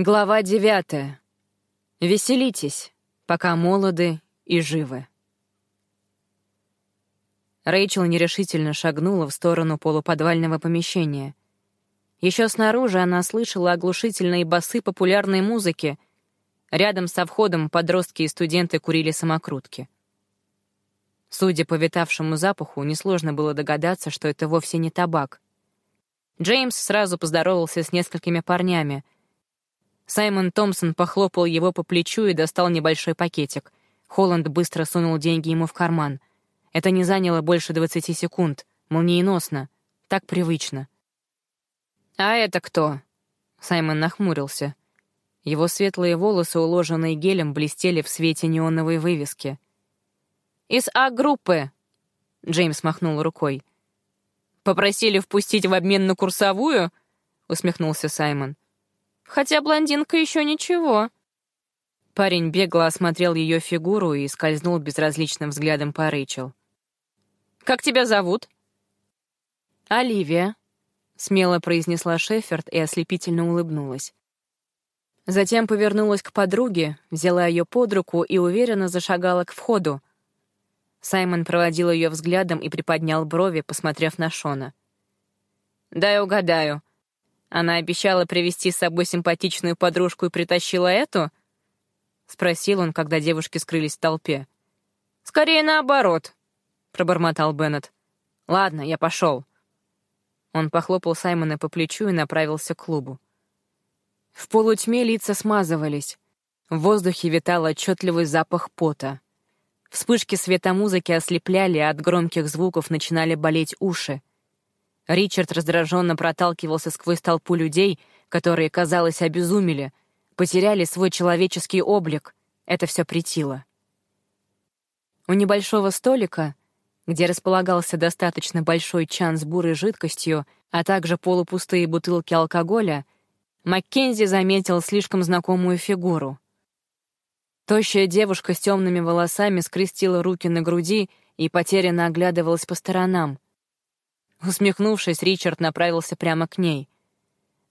Глава девятая. Веселитесь, пока молоды и живы. Рэйчел нерешительно шагнула в сторону полуподвального помещения. Еще снаружи она слышала оглушительные басы популярной музыки. Рядом со входом подростки и студенты курили самокрутки. Судя по витавшему запаху, несложно было догадаться, что это вовсе не табак. Джеймс сразу поздоровался с несколькими парнями — Саймон Томпсон похлопал его по плечу и достал небольшой пакетик. Холланд быстро сунул деньги ему в карман. Это не заняло больше 20 секунд. Молниеносно. Так привычно. «А это кто?» Саймон нахмурился. Его светлые волосы, уложенные гелем, блестели в свете неоновой вывески. «Из А-группы!» Джеймс махнул рукой. «Попросили впустить в обмен на курсовую?» — усмехнулся Саймон. Хотя блондинка еще ничего. Парень бегло осмотрел ее фигуру и скользнул безразличным взглядом по Рэйчел. «Как тебя зовут?» «Оливия», — смело произнесла Шеффорд и ослепительно улыбнулась. Затем повернулась к подруге, взяла ее под руку и уверенно зашагала к входу. Саймон проводил ее взглядом и приподнял брови, посмотрев на Шона. «Дай угадаю. Она обещала привести с собой симпатичную подружку и притащила эту? Спросил он, когда девушки скрылись в толпе. «Скорее наоборот», — пробормотал Беннет. «Ладно, я пошел». Он похлопал Саймона по плечу и направился к клубу. В полутьме лица смазывались. В воздухе витал отчетливый запах пота. Вспышки света музыки ослепляли, а от громких звуков начинали болеть уши. Ричард раздраженно проталкивался сквозь толпу людей, которые, казалось, обезумели, потеряли свой человеческий облик. Это все притило. У небольшого столика, где располагался достаточно большой чан с бурой жидкостью, а также полупустые бутылки алкоголя, Маккензи заметил слишком знакомую фигуру. Тощая девушка с темными волосами скрестила руки на груди и потерянно оглядывалась по сторонам — Усмехнувшись, Ричард направился прямо к ней.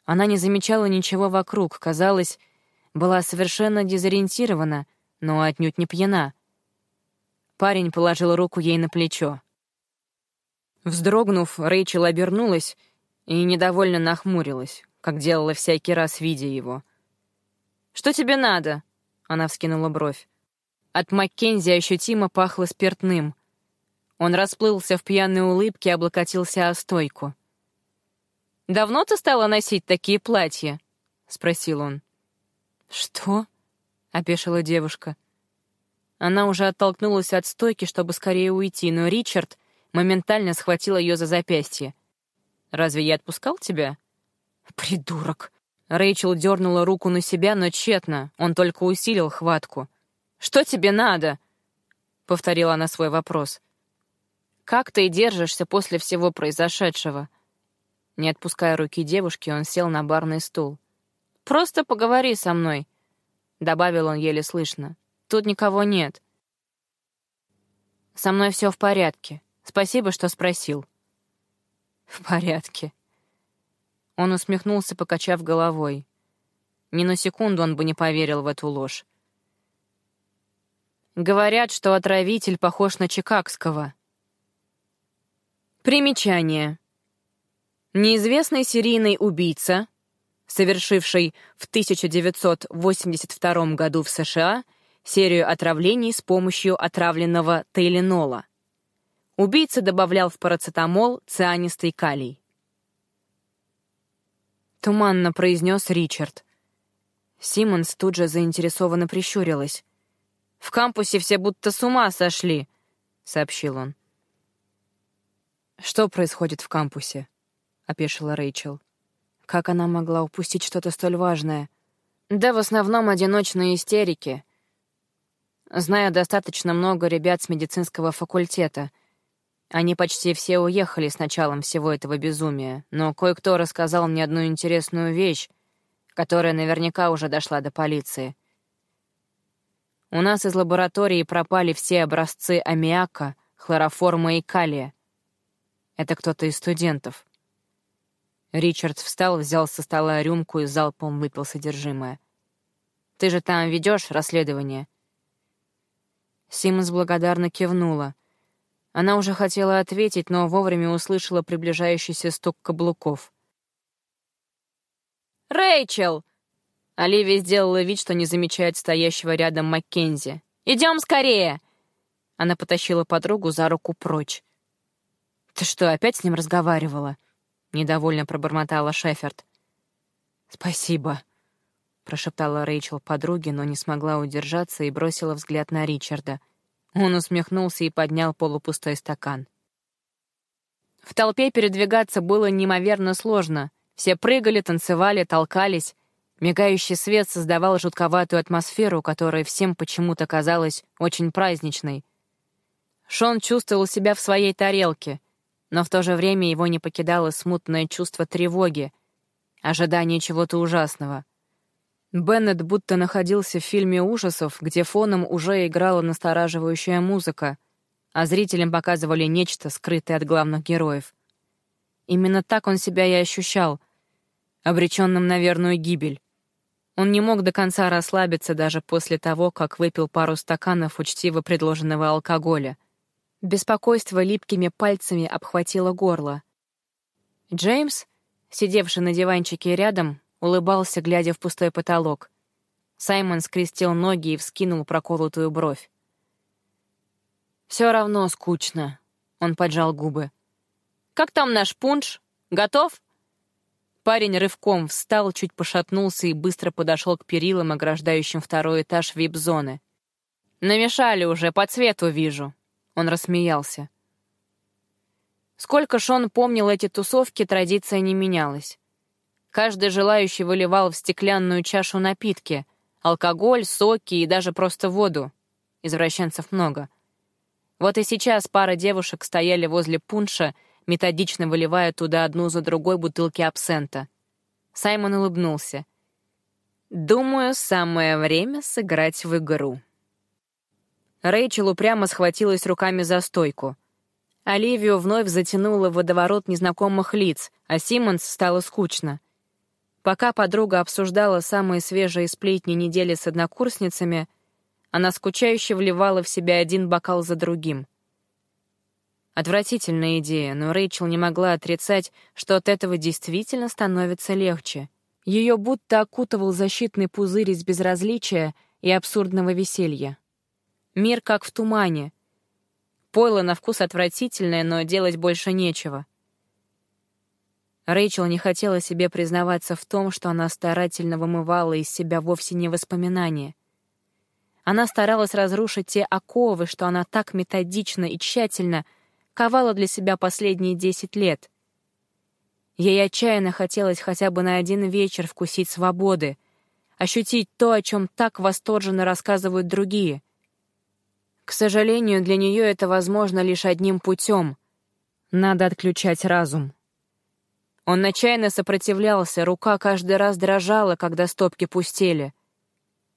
Она не замечала ничего вокруг, казалось, была совершенно дезориентирована, но отнюдь не пьяна. Парень положил руку ей на плечо. Вздрогнув, Рэйчел обернулась и недовольно нахмурилась, как делала всякий раз, видя его. «Что тебе надо?» — она вскинула бровь. От Маккензи ощутимо пахло спиртным. Он расплылся в пьяной улыбке и облокотился о стойку. «Давно ты стала носить такие платья?» — спросил он. «Что?» — опешила девушка. Она уже оттолкнулась от стойки, чтобы скорее уйти, но Ричард моментально схватил ее за запястье. «Разве я отпускал тебя?» «Придурок!» Рэйчел дернула руку на себя, но тщетно, он только усилил хватку. «Что тебе надо?» — повторила она свой вопрос. Как ты держишься после всего произошедшего?» Не отпуская руки девушки, он сел на барный стул. «Просто поговори со мной», — добавил он еле слышно. «Тут никого нет». «Со мной все в порядке. Спасибо, что спросил». «В порядке». Он усмехнулся, покачав головой. Ни на секунду он бы не поверил в эту ложь. Говорят, что отравитель похож на Чикагского. Примечание. Неизвестный серийный убийца, совершивший в 1982 году в США серию отравлений с помощью отравленного тейленола. Убийца добавлял в парацетамол цианистый калий. Туманно произнес Ричард. Симмонс тут же заинтересованно прищурилась. «В кампусе все будто с ума сошли», — сообщил он. «Что происходит в кампусе?» — опешила Рэйчел. Как она могла упустить что-то столь важное? Да в основном одиночные истерики. Знаю достаточно много ребят с медицинского факультета. Они почти все уехали с началом всего этого безумия, но кое-кто рассказал мне одну интересную вещь, которая наверняка уже дошла до полиции. У нас из лаборатории пропали все образцы аммиака, хлороформа и калия. Это кто-то из студентов. Ричард встал, взял со стола рюмку и залпом выпил содержимое. «Ты же там ведешь расследование?» Симмонс благодарно кивнула. Она уже хотела ответить, но вовремя услышала приближающийся стук каблуков. «Рэйчел!» Оливия сделала вид, что не замечает стоящего рядом Маккензи. «Идем скорее!» Она потащила подругу за руку прочь. «Ты что, опять с ним разговаривала?» — недовольно пробормотала Шеферд. «Спасибо», — прошептала Рэйчел подруге, но не смогла удержаться и бросила взгляд на Ричарда. Он усмехнулся и поднял полупустой стакан. В толпе передвигаться было неимоверно сложно. Все прыгали, танцевали, толкались. Мигающий свет создавал жутковатую атмосферу, которая всем почему-то казалась очень праздничной. Шон чувствовал себя в своей тарелке — но в то же время его не покидало смутное чувство тревоги, ожидание чего-то ужасного. Беннет будто находился в фильме ужасов, где фоном уже играла настораживающая музыка, а зрителям показывали нечто, скрытое от главных героев. Именно так он себя и ощущал, обреченным на верную гибель. Он не мог до конца расслабиться даже после того, как выпил пару стаканов учтиво предложенного алкоголя — Беспокойство липкими пальцами обхватило горло. Джеймс, сидевший на диванчике рядом, улыбался, глядя в пустой потолок. Саймон скрестил ноги и вскинул проколотую бровь. «Все равно скучно», — он поджал губы. «Как там наш пунш? Готов?» Парень рывком встал, чуть пошатнулся и быстро подошел к перилам, ограждающим второй этаж вип-зоны. «Намешали уже, по цвету вижу», он рассмеялся. Сколько Шон помнил эти тусовки, традиция не менялась. Каждый желающий выливал в стеклянную чашу напитки — алкоголь, соки и даже просто воду. Извращенцев много. Вот и сейчас пара девушек стояли возле пунша, методично выливая туда одну за другой бутылки абсента. Саймон улыбнулся. «Думаю, самое время сыграть в игру». Рэйчел упрямо схватилась руками за стойку. Оливию вновь затянуло в водоворот незнакомых лиц, а Симмонс стало скучно. Пока подруга обсуждала самые свежие сплетни недели с однокурсницами, она скучающе вливала в себя один бокал за другим. Отвратительная идея, но Рэйчел не могла отрицать, что от этого действительно становится легче. Ее будто окутывал защитный пузырь из безразличия и абсурдного веселья. Мир как в тумане. Пойло на вкус отвратительное, но делать больше нечего. Рэйчел не хотела себе признаваться в том, что она старательно вымывала из себя вовсе не воспоминания. Она старалась разрушить те оковы, что она так методично и тщательно ковала для себя последние десять лет. Ей отчаянно хотелось хотя бы на один вечер вкусить свободы, ощутить то, о чем так восторженно рассказывают другие — к сожалению, для нее это возможно лишь одним путем. Надо отключать разум. Он отчаянно сопротивлялся, рука каждый раз дрожала, когда стопки пустели.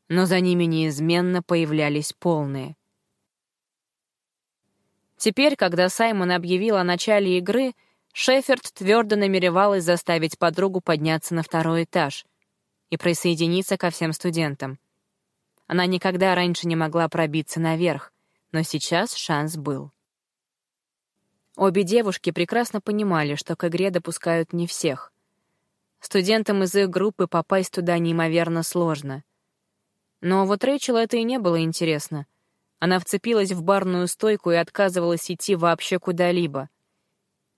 Но за ними неизменно появлялись полные. Теперь, когда Саймон объявил о начале игры, Шеферд твердо намеревалась заставить подругу подняться на второй этаж и присоединиться ко всем студентам. Она никогда раньше не могла пробиться наверх, но сейчас шанс был. Обе девушки прекрасно понимали, что к игре допускают не всех. Студентам из их группы попасть туда неимоверно сложно. Но вот Рэйчел это и не было интересно. Она вцепилась в барную стойку и отказывалась идти вообще куда-либо.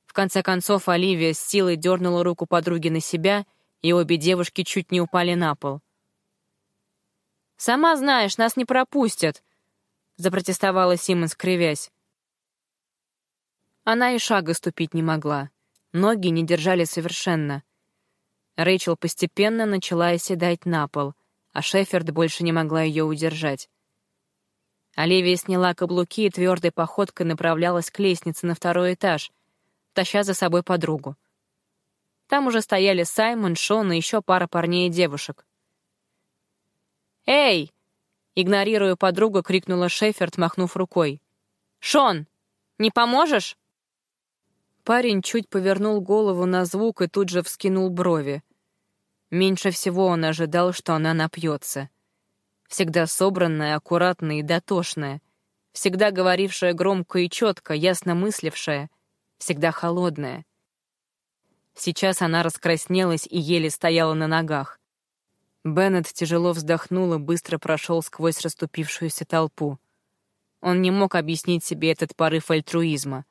В конце концов, Оливия с силой дернула руку подруги на себя, и обе девушки чуть не упали на пол. «Сама знаешь, нас не пропустят», — запротестовала Симмонс, кривясь. Она и шага ступить не могла. Ноги не держали совершенно. Рэйчел постепенно начала оседать на пол, а Шеферд больше не могла ее удержать. Оливия сняла каблуки и твердой походкой направлялась к лестнице на второй этаж, таща за собой подругу. Там уже стояли Саймон, Шон и еще пара парней и девушек. «Эй!» Игнорируя подругу, крикнула Шеферд, махнув рукой. «Шон, не поможешь?» Парень чуть повернул голову на звук и тут же вскинул брови. Меньше всего он ожидал, что она напьется. Всегда собранная, аккуратная и дотошная. Всегда говорившая громко и четко, ясно мыслившая. Всегда холодная. Сейчас она раскраснелась и еле стояла на ногах. Беннет тяжело вздохнул и быстро прошел сквозь расступившуюся толпу. Он не мог объяснить себе этот порыв альтруизма.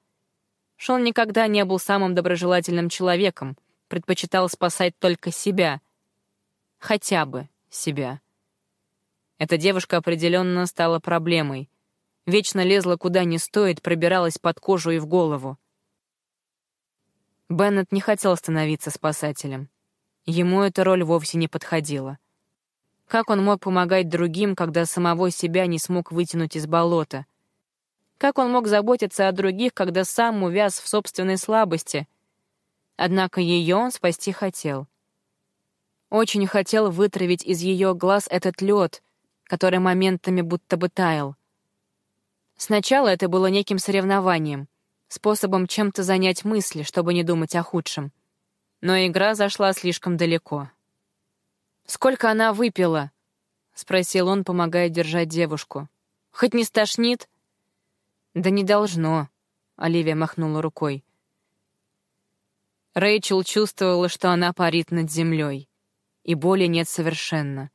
Шон никогда не был самым доброжелательным человеком, предпочитал спасать только себя. Хотя бы себя. Эта девушка определенно стала проблемой. Вечно лезла куда не стоит, пробиралась под кожу и в голову. Беннет не хотел становиться спасателем. Ему эта роль вовсе не подходила. Как он мог помогать другим, когда самого себя не смог вытянуть из болота? Как он мог заботиться о других, когда сам увяз в собственной слабости? Однако ее он спасти хотел. Очень хотел вытравить из ее глаз этот лед, который моментами будто бы таял. Сначала это было неким соревнованием, способом чем-то занять мысли, чтобы не думать о худшем. Но игра зашла слишком далеко. «Сколько она выпила?» — спросил он, помогая держать девушку. «Хоть не стошнит?» «Да не должно», — Оливия махнула рукой. Рэйчел чувствовала, что она парит над землей, и боли нет совершенно.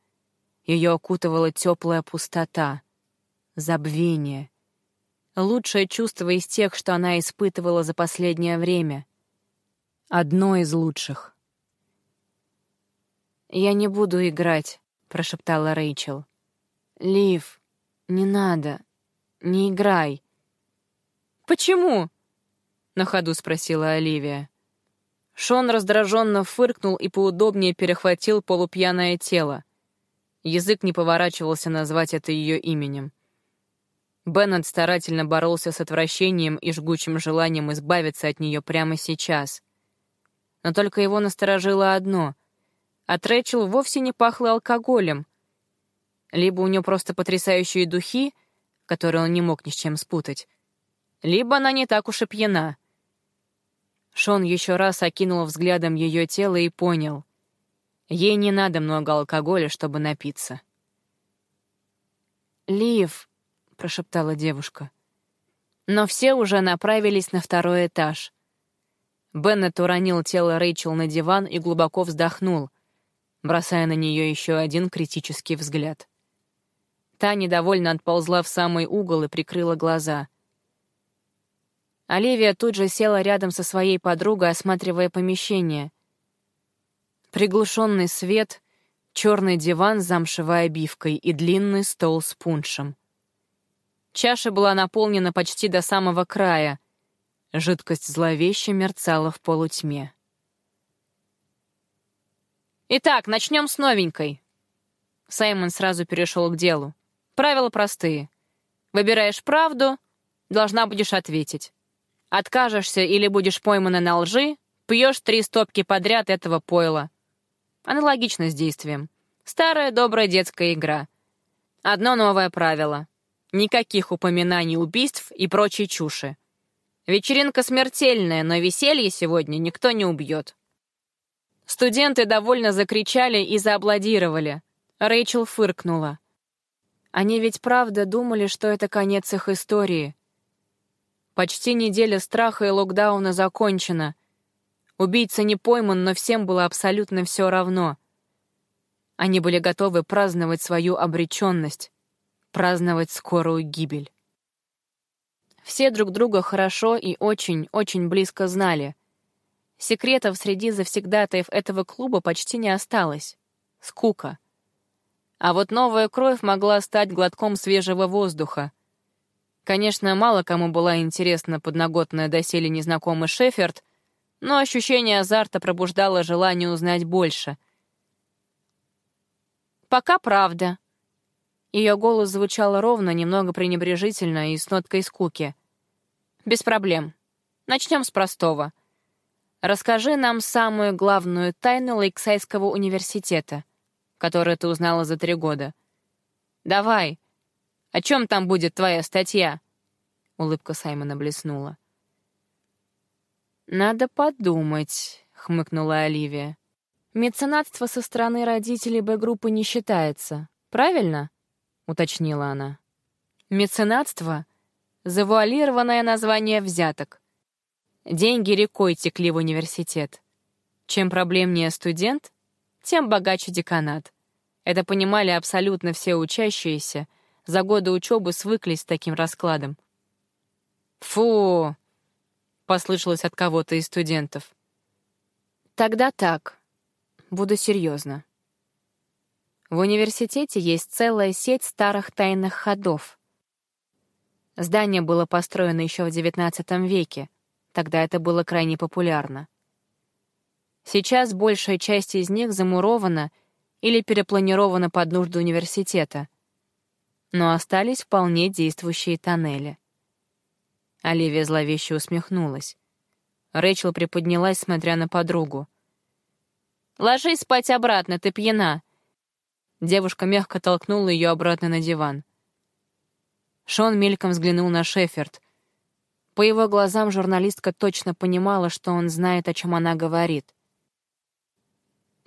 Ее окутывала теплая пустота, забвение. Лучшее чувство из тех, что она испытывала за последнее время. Одно из лучших. «Я не буду играть», — прошептала Рэйчел. «Лив, не надо, не играй». «Почему?» — на ходу спросила Оливия. Шон раздраженно фыркнул и поудобнее перехватил полупьяное тело. Язык не поворачивался назвать это ее именем. Беннет старательно боролся с отвращением и жгучим желанием избавиться от нее прямо сейчас. Но только его насторожило одно — от Рэчел вовсе не пахло алкоголем. Либо у нее просто потрясающие духи, которые он не мог ни с чем спутать, либо она не так уж и пьяна. Шон еще раз окинул взглядом ее тело и понял. Ей не надо много алкоголя, чтобы напиться. «Лив», — прошептала девушка. Но все уже направились на второй этаж. Беннет уронил тело Рэйчел на диван и глубоко вздохнул, бросая на нее еще один критический взгляд. Та недовольно отползла в самый угол и прикрыла глаза. Оливия тут же села рядом со своей подругой, осматривая помещение. Приглушенный свет, черный диван с замшевой обивкой и длинный стол с пуншем. Чаша была наполнена почти до самого края. Жидкость зловеще мерцала в полутьме. «Итак, начнем с новенькой». Саймон сразу перешел к делу. Правила простые. Выбираешь правду, должна будешь ответить. Откажешься или будешь поймана на лжи, пьешь три стопки подряд этого пойла. Аналогично с действием. Старая добрая детская игра. Одно новое правило. Никаких упоминаний убийств и прочей чуши. Вечеринка смертельная, но веселье сегодня никто не убьет. Студенты довольно закричали и зааплодировали. Рэйчел фыркнула. Они ведь правда думали, что это конец их истории. Почти неделя страха и локдауна закончена. Убийца не пойман, но всем было абсолютно все равно. Они были готовы праздновать свою обреченность, праздновать скорую гибель. Все друг друга хорошо и очень-очень близко знали — Секретов среди завсегдатаев этого клуба почти не осталось. Скука. А вот новая кровь могла стать глотком свежего воздуха. Конечно, мало кому была интересна подноготная доселе незнакомый Шеферд, но ощущение азарта пробуждало желание узнать больше. «Пока правда». Ее голос звучал ровно, немного пренебрежительно и с ноткой скуки. «Без проблем. Начнем с простого. Расскажи нам самую главную тайну Лейксайского университета, которую ты узнала за три года. Давай. О чем там будет твоя статья? Улыбка Саймона блеснула. «Надо подумать», — хмыкнула Оливия. «Меценатство со стороны родителей Б-группы не считается, правильно?» — уточнила она. «Меценатство — завуалированное название взяток. Деньги рекой текли в университет. Чем проблемнее студент, тем богаче деканат. Это понимали абсолютно все учащиеся, за годы учебы свыклись с таким раскладом. «Фу!» — послышалось от кого-то из студентов. «Тогда так. Буду серьезно. В университете есть целая сеть старых тайных ходов. Здание было построено еще в XIX веке, тогда это было крайне популярно. Сейчас большая часть из них замурована или перепланирована под нужды университета, но остались вполне действующие тоннели. Оливия зловеще усмехнулась. Рэйчел приподнялась, смотря на подругу. «Ложись спать обратно, ты пьяна!» Девушка мягко толкнула ее обратно на диван. Шон мельком взглянул на Шеферд. По его глазам журналистка точно понимала, что он знает, о чем она говорит.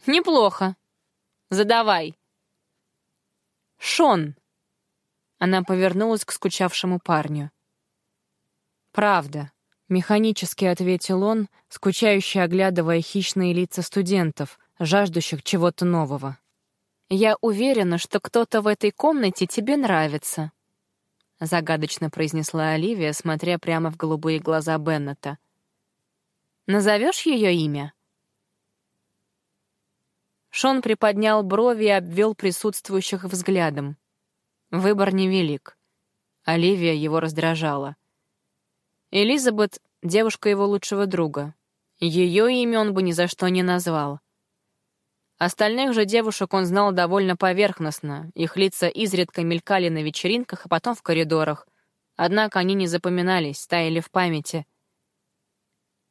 «Неплохо. Задавай». «Шон!» Она повернулась к скучавшему парню. «Правда», — механически ответил он, скучающе оглядывая хищные лица студентов, жаждущих чего-то нового. «Я уверена, что кто-то в этой комнате тебе нравится», — загадочно произнесла Оливия, смотря прямо в голубые глаза Беннета. «Назовешь ее имя?» Шон приподнял брови и обвел присутствующих взглядом. Выбор невелик. Оливия его раздражала. Элизабет — девушка его лучшего друга. Ее имя он бы ни за что не назвал. Остальных же девушек он знал довольно поверхностно, их лица изредка мелькали на вечеринках, а потом в коридорах. Однако они не запоминались, таяли в памяти.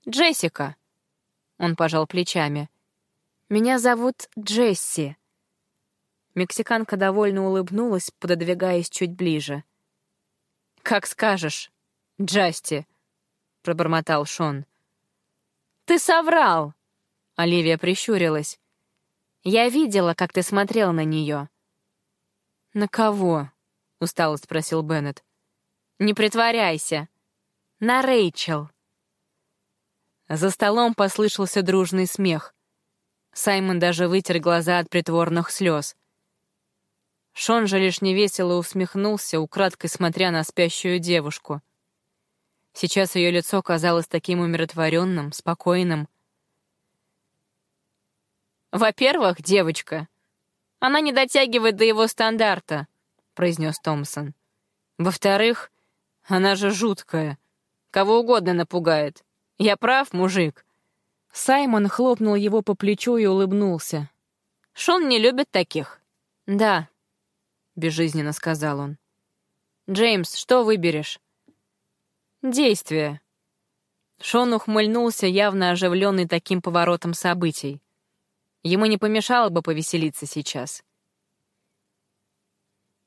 «Джессика!» — он пожал плечами. «Меня зовут Джесси». Мексиканка довольно улыбнулась, пододвигаясь чуть ближе. «Как скажешь, Джасти», — пробормотал Шон. «Ты соврал!» — Оливия прищурилась. «Я видела, как ты смотрел на нее». «На кого?» — устало спросил Беннет. «Не притворяйся. На Рэйчел». За столом послышался дружный смех. Саймон даже вытер глаза от притворных слез. Шон же лишь невесело усмехнулся, украдкой смотря на спящую девушку. Сейчас ее лицо казалось таким умиротворенным, спокойным. «Во-первых, девочка, она не дотягивает до его стандарта», — произнес Томпсон. «Во-вторых, она же жуткая. Кого угодно напугает. Я прав, мужик?» Саймон хлопнул его по плечу и улыбнулся. «Шон не любит таких». «Да», безжизненно сказал он. «Джеймс, что выберешь?» «Действие». Шон ухмыльнулся, явно оживленный таким поворотом событий. Ему не помешало бы повеселиться сейчас.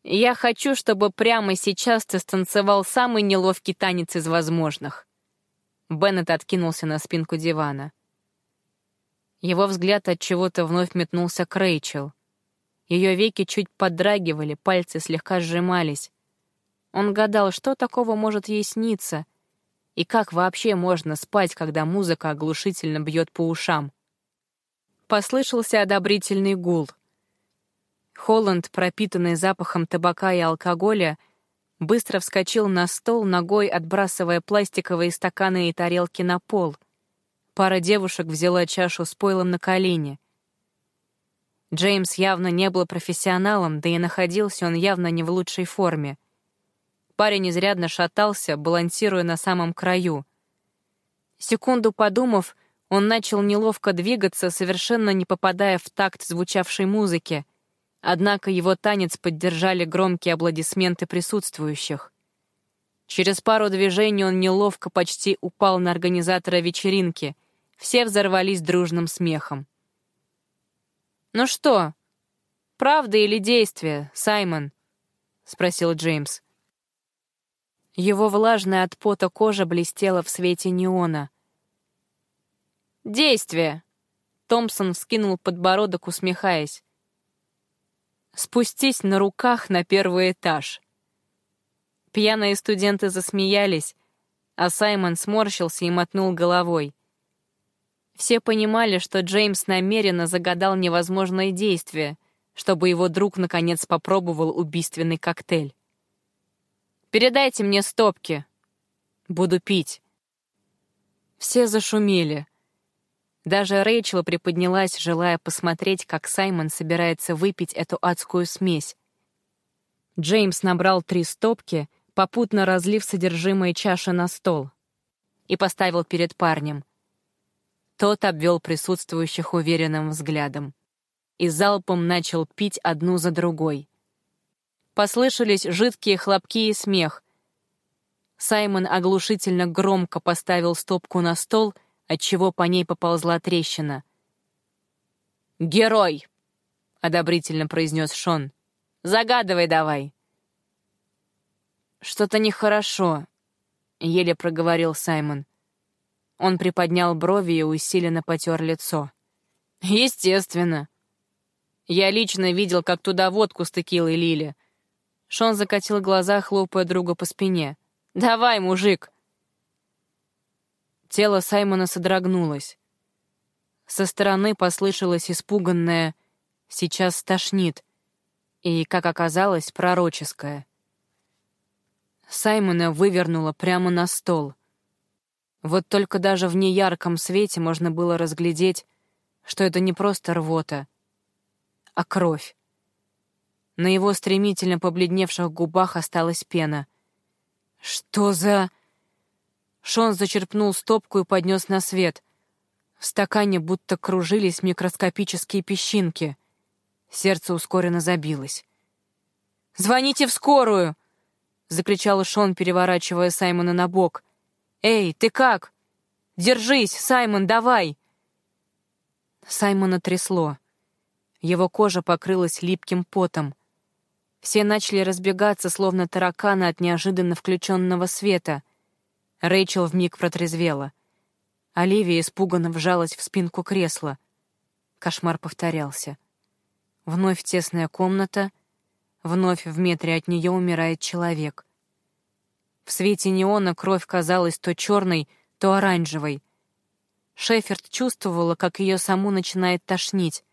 «Я хочу, чтобы прямо сейчас ты станцевал самый неловкий танец из возможных». Беннет откинулся на спинку дивана. Его взгляд от чего-то вновь метнулся к Рэйчел — ее веки чуть подрагивали, пальцы слегка сжимались. Он гадал, что такого может ей сниться, и как вообще можно спать, когда музыка оглушительно бьет по ушам. Послышался одобрительный гул. Холланд, пропитанный запахом табака и алкоголя, быстро вскочил на стол, ногой отбрасывая пластиковые стаканы и тарелки на пол. Пара девушек взяла чашу с пойлом на колени. Джеймс явно не был профессионалом, да и находился он явно не в лучшей форме. Парень изрядно шатался, балансируя на самом краю. Секунду подумав, он начал неловко двигаться, совершенно не попадая в такт звучавшей музыки. Однако его танец поддержали громкие аплодисменты присутствующих. Через пару движений он неловко почти упал на организатора вечеринки. Все взорвались дружным смехом. «Ну что, правда или действие, Саймон?» — спросил Джеймс. Его влажная от пота кожа блестела в свете неона. Действие!» Томпсон вскинул подбородок, усмехаясь. «Спустись на руках на первый этаж». Пьяные студенты засмеялись, а Саймон сморщился и мотнул головой. Все понимали, что Джеймс намеренно загадал невозможное действие, чтобы его друг наконец попробовал убийственный коктейль. «Передайте мне стопки. Буду пить». Все зашумели. Даже Рэйчел приподнялась, желая посмотреть, как Саймон собирается выпить эту адскую смесь. Джеймс набрал три стопки, попутно разлив содержимое чаши на стол, и поставил перед парнем. Тот обвел присутствующих уверенным взглядом и залпом начал пить одну за другой. Послышались жидкие хлопки и смех. Саймон оглушительно громко поставил стопку на стол, отчего по ней поползла трещина. «Герой!» — одобрительно произнес Шон. «Загадывай давай!» «Что-то нехорошо», — еле проговорил Саймон. Он приподнял брови и усиленно потер лицо. «Естественно. Я лично видел, как туда водку с текилой лили». Шон закатил глаза, хлопая друга по спине. «Давай, мужик!» Тело Саймона содрогнулось. Со стороны послышалось испуганное «сейчас стошнит» и, как оказалось, пророческое. Саймона вывернуло прямо на стол. Вот только даже в неярком свете можно было разглядеть, что это не просто рвота, а кровь. На его стремительно побледневших губах осталась пена. «Что за...» Шон зачерпнул стопку и поднес на свет. В стакане будто кружились микроскопические песчинки. Сердце ускоренно забилось. «Звоните в скорую!» — закричал Шон, переворачивая Саймона на бок. «Эй, ты как? Держись, Саймон, давай!» Саймона трясло. Его кожа покрылась липким потом. Все начали разбегаться, словно тараканы от неожиданно включенного света — Рэйчел вмиг протрезвела. Оливия испуганно вжалась в спинку кресла. Кошмар повторялся. Вновь тесная комната, вновь в метре от нее умирает человек. В свете неона кровь казалась то черной, то оранжевой. Шеферд чувствовала, как ее саму начинает тошнить.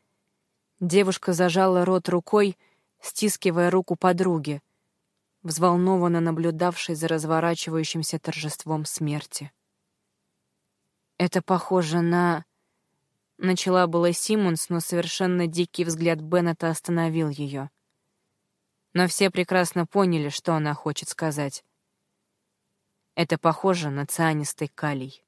Девушка зажала рот рукой, стискивая руку подруги взволнованно наблюдавший за разворачивающимся торжеством смерти. «Это похоже на...» Начала была Симмонс, но совершенно дикий взгляд Беннета остановил ее. Но все прекрасно поняли, что она хочет сказать. Это похоже на цианистый калий.